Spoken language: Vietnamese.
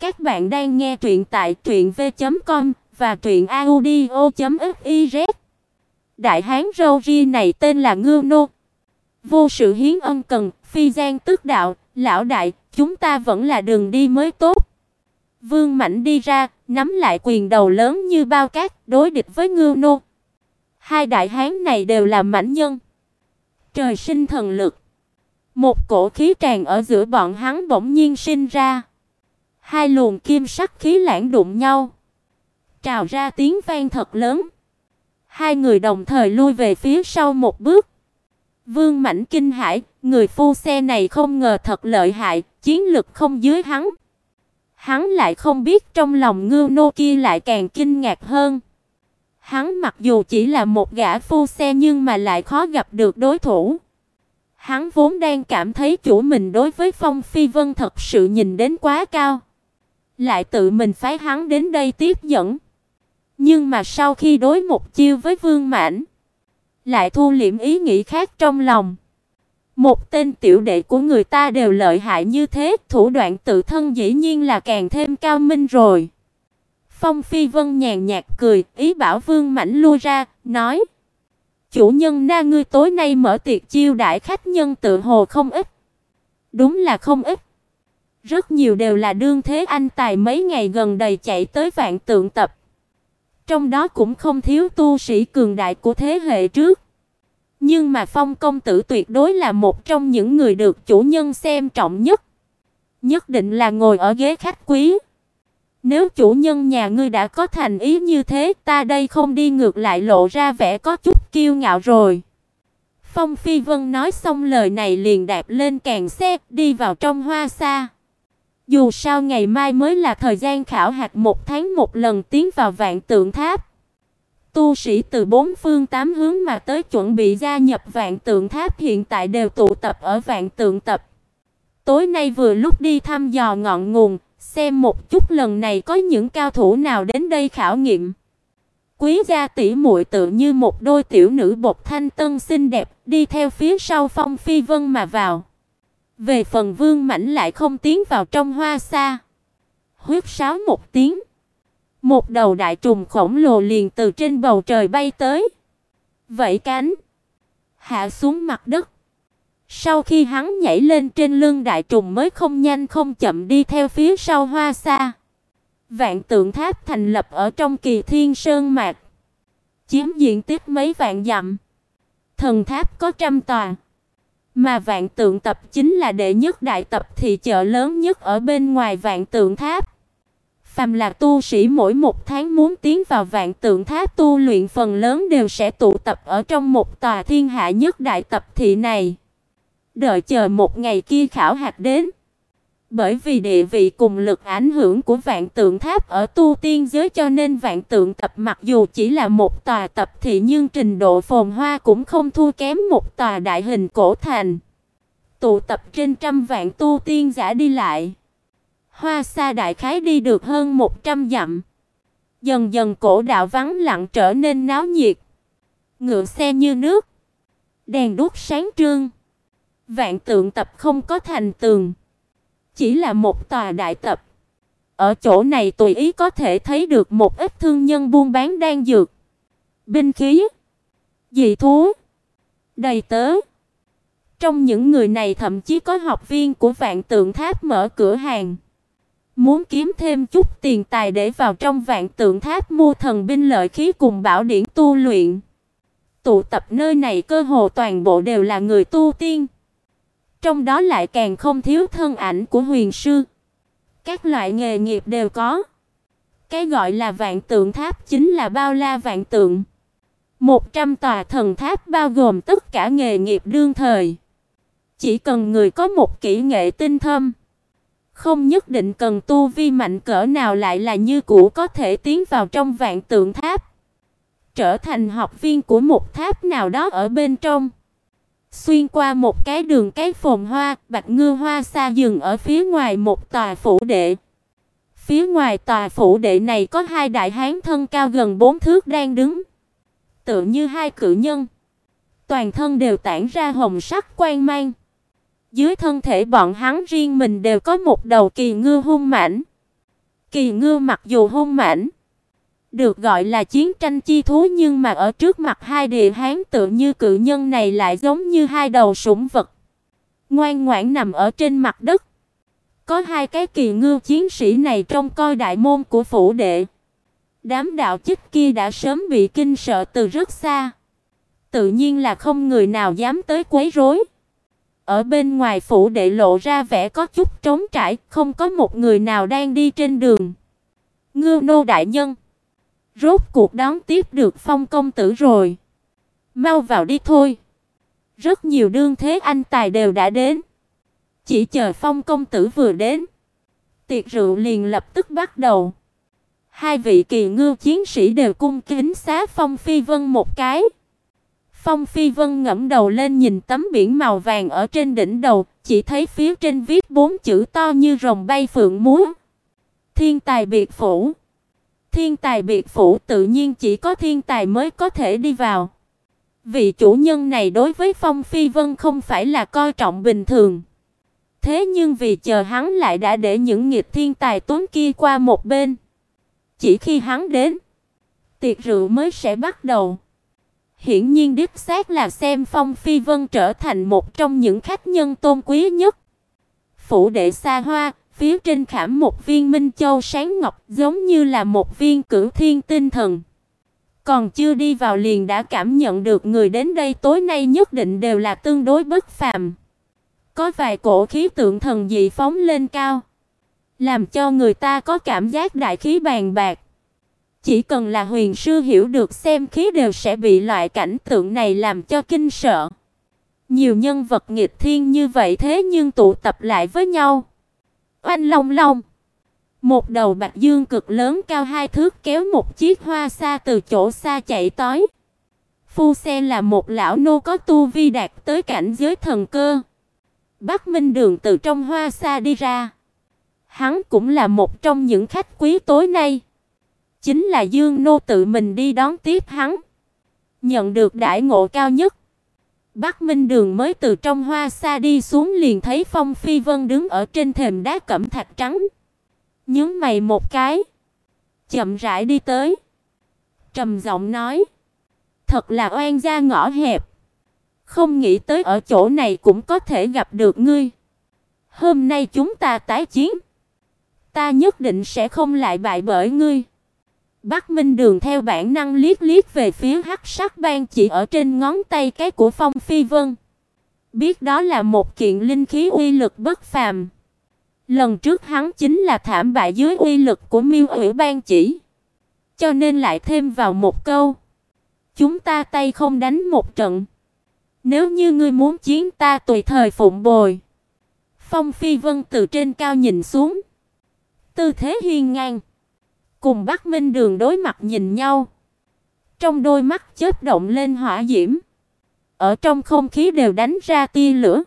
Các bạn đang nghe truyện tại truyệnv.com và truyệnaudio.fiz. Đại hán râu ria này tên là Ngưu Nô. Vô sự hiến ân cần, phi gian tức đạo, lão đại, chúng ta vẫn là đường đi mới tốt. Vương Mạnh đi ra, nắm lại quyền đầu lớn như bao cát, đối địch với Ngưu Nô. Hai đại hán này đều là mãnh nhân. Trời sinh thần lực. Một cổ khí tràn ở giữa bọn hắn bỗng nhiên sinh ra. Hai luồng kim sắc khí lãng đụng nhau, trào ra tiếng vang thật lớn. Hai người đồng thời lui về phía sau một bước. Vương Mãnh kinh hãi, người phu xe này không ngờ thật lợi hại, chiến lực không dưới hắn. Hắn lại không biết trong lòng Ngưu Nô kia lại càng kinh ngạc hơn. Hắn mặc dù chỉ là một gã phu xe nhưng mà lại khó gặp được đối thủ. Hắn vốn đang cảm thấy chủ mình đối với Phong Phi Vân thật sự nhìn đến quá cao lại tự mình phái hắn đến đây tiếp dẫn. Nhưng mà sau khi đối một chiêu với Vương Mãnh, lại thu liễm ý nghĩ khác trong lòng. Một tên tiểu đệ của người ta đều lợi hại như thế, thủ đoạn tự thân dĩ nhiên là càng thêm cao minh rồi. Phong Phi Vân nhàn nhạt cười, ý bảo Vương Mãnh lui ra, nói: "Chủ nhân na ngươi tối nay mở tiệc chiêu đãi khách nhân tự hồ không ít." Đúng là không ít. Rất nhiều đều là đương thế anh tài mấy ngày gần đây chạy tới vạn tượng tập. Trong đó cũng không thiếu tu sĩ cường đại của thế hệ trước. Nhưng mà Phong công tử tuyệt đối là một trong những người được chủ nhân xem trọng nhất. Nhất định là ngồi ở ghế khách quý. Nếu chủ nhân nhà ngươi đã có thành ý như thế, ta đây không đi ngược lại lộ ra vẻ có chút kiêu ngạo rồi. Phong Phi Vân nói xong lời này liền đạp lên càng xe, đi vào trong hoa xa. Dù sao ngày mai mới là thời gian khảo hạch một tháng một lần tiến vào Vạn Tượng Tháp. Tu sĩ từ bốn phương tám hướng mà tới chuẩn bị gia nhập Vạn Tượng Tháp hiện tại đều tụ tập ở Vạn Tượng Tập. Tối nay vừa lúc đi thăm dò ngọn nguồn, xem một chút lần này có những cao thủ nào đến đây khảo nghiệm. Quý gia tỷ muội tự như một đôi tiểu nữ bột thanh tân xinh đẹp, đi theo phía sau Phong Phi Vân mà vào. Về phần Vương Mãnh lại không tiến vào trong hoa xa. Huyết sáo một tiếng, một đầu đại trùng khổng lồ liền từ trên bầu trời bay tới. Vẫy cánh, hạ xuống mặt đất. Sau khi hắn nhảy lên trên lưng đại trùng mới không nhanh không chậm đi theo phía sau hoa xa. Vạn tượng tháp thành lập ở trong kỳ thiên sơn mạc, chiếm diện tích mấy vạn dặm. Thần tháp có trăm tòa. Mà Vạn Tượng Tập chính là đệ nhất đại tập thị chợ lớn nhất ở bên ngoài Vạn Tượng Tháp. Phàm là tu sĩ mỗi một tháng muốn tiến vào Vạn Tượng Tháp tu luyện phần lớn đều sẽ tụ tập ở trong một tòa thiên hạ nhất đại tập thị này. Đợi chờ một ngày kia khảo hạch đến. Bởi vì địa vị cùng lực ảnh hưởng của Vạn Tượng Tháp ở tu tiên giới cho nên Vạn Tượng Tập mặc dù chỉ là một tòa tập thị nhưng trình độ phồn hoa cũng không thua kém một tòa đại hình cổ thành. Tụ tập trên trăm vạn tu tiên giả đi lại. Hoa xa đại khái đi được hơn 100 dặm. Dần dần cổ đạo vắng lặng trở nên náo nhiệt. Ngựa xe như nước, đèn đuốc sáng trưng. Vạn Tượng Tập không có thành tường chỉ là một tòa đại tập. Ở chỗ này tùy ý có thể thấy được một ít thương nhân buôn bán đan dược, binh khí, dị thú, đầy tớ. Trong những người này thậm chí có học viên của Vạn Tượng Tháp mở cửa hàng, muốn kiếm thêm chút tiền tài để vào trong Vạn Tượng Tháp mua thần binh lợi khí cùng bảo điển tu luyện. Tụ tập nơi này cơ hồ toàn bộ đều là người tu tiên. Trong đó lại càng không thiếu thân ảnh của huyền sư. Các loại nghề nghiệp đều có. Cái gọi là vạn tượng tháp chính là bao la vạn tượng. 100 tòa thần tháp bao gồm tất cả nghề nghiệp đương thời. Chỉ cần người có một kỹ nghệ tinh thâm, không nhất định cần tu vi mạnh cỡ nào lại là như cũ có thể tiến vào trong vạn tượng tháp, trở thành học viên của một tháp nào đó ở bên trong. Xuyên qua một cái đường cái phồn hoa, Bạch Ngư Hoa xa dừng ở phía ngoài một tòa phủ đệ. Phía ngoài tòa phủ đệ này có hai đại hán thân cao gần bốn thước đang đứng, tựa như hai cự nhân. Toàn thân đều tản ra hồng sắc quang mang. Dưới thân thể bọn hắn riêng mình đều có một đầu kỳ ngư hung mãnh. Kỳ ngư mặc dù hung mãnh, được gọi là chiến tranh chi thú nhưng mà ở trước mặt hai địa hán tự như cự nhân này lại giống như hai đầu sủng vật, ngoan ngoãn nằm ở trên mặt đất. Có hai cái kỳ ngư chiến sĩ này trong coi đại môn của phủ đệ. Đám đạo chích kia đã sớm bị kinh sợ từ rất xa. Tự nhiên là không người nào dám tới quấy rối. Ở bên ngoài phủ đệ lộ ra vẻ có chút trống trải, không có một người nào đang đi trên đường. Ngưu nô đại nhân, rốt cuộc đón tiếp được Phong công tử rồi. Mau vào đi thôi. Rất nhiều đương thế anh tài đều đã đến. Chỉ chờ Phong công tử vừa đến, tiệc rượu liền lập tức bắt đầu. Hai vị kỳ ngưu chiến sĩ đều cung kính xá Phong Phi Vân một cái. Phong Phi Vân ngẩng đầu lên nhìn tấm biển màu vàng ở trên đỉnh đầu, chỉ thấy phía trên viết bốn chữ to như rồng bay phượng múa. Thiên tài biệt phủ. Thiên tài biệt phủ tự nhiên chỉ có thiên tài mới có thể đi vào. Vị chủ nhân này đối với Phong Phi Vân không phải là coi trọng bình thường. Thế nhưng vì chờ hắn lại đã để những nghịch thiên tài tốn kia qua một bên. Chỉ khi hắn đến, tiệc rượu mới sẽ bắt đầu. Hiển nhiên đích xác là xem Phong Phi Vân trở thành một trong những khách nhân tôn quý nhất. Phủ đệ xa hoa, phía trên khảm một viên minh châu sáng ngọc giống như là một viên cửu thiên tinh thần. Còn chưa đi vào liền đã cảm nhận được người đến đây tối nay nhất định đều là tương đối bất phàm. Có vài cổ khí tượng thần dị phóng lên cao, làm cho người ta có cảm giác đại khí bàn bạc. Chỉ cần là huyền sư hiểu được xem khí đều sẽ bị loại cảnh tượng này làm cho kinh sợ. Nhiều nhân vật nghịch thiên như vậy thế nhưng tụ tập lại với nhau. Oanh long long. Một đầu bạch dương cực lớn cao hai thước kéo một chiếc hoa xa từ chỗ xa chạy tới. Phu xe là một lão nô có tu vi đạt tới cảnh giới thần cơ. Bắc Minh Đường từ trong hoa xa đi ra. Hắn cũng là một trong những khách quý tối nay. Chính là Dương nô tự mình đi đón tiếp hắn. Nhận được đại ngộ cao nhất. Bắc Minh Đường mới từ trong hoa xa đi xuống liền thấy Phong Phi Vân đứng ở trên thềm đá cẩm thạch trắng. Nhướng mày một cái, chậm rãi đi tới. Trầm giọng nói: "Thật là oan gia ngõ hẹp, không nghĩ tới ở chỗ này cũng có thể gặp được ngươi. Hôm nay chúng ta tái chiến, ta nhất định sẽ không lại bại bởi ngươi." Bắc Minh Đường theo bản năng liếc liếc về phía hắc sắc ban chỉ ở trên ngón tay cái của Phong Phi Vân. Biết đó là một kiện linh khí uy lực bất phàm. Lần trước hắn chính là thảm bại dưới uy lực của Miêu Ủy ban chỉ, cho nên lại thêm vào một câu: "Chúng ta tay không đánh một trận. Nếu như ngươi muốn chiến ta tùy thời phụng bồi." Phong Phi Vân từ trên cao nhìn xuống, tư thế hiên ngang, cùng Bắc Minh Đường đối mặt nhìn nhau. Trong đôi mắt chớp động lên hỏa diễm, ở trong không khí đều đánh ra tia lửa.